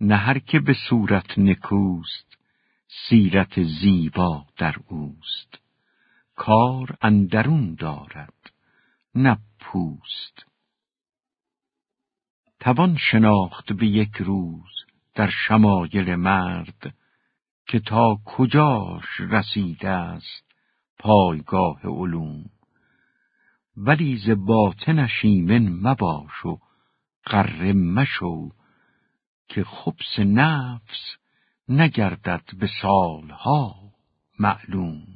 نه هر که به صورت نکوست سیرت زیبا در اوست. کار اندرون دارد نه پوست. توان شناخت به یک روز در شمایل مرد که تا کجاش رسیده است پایگاه علوم. ولی ز باطنش ایمن مباش و غره مشو که خبس نفس نگردد به سالها معلوم.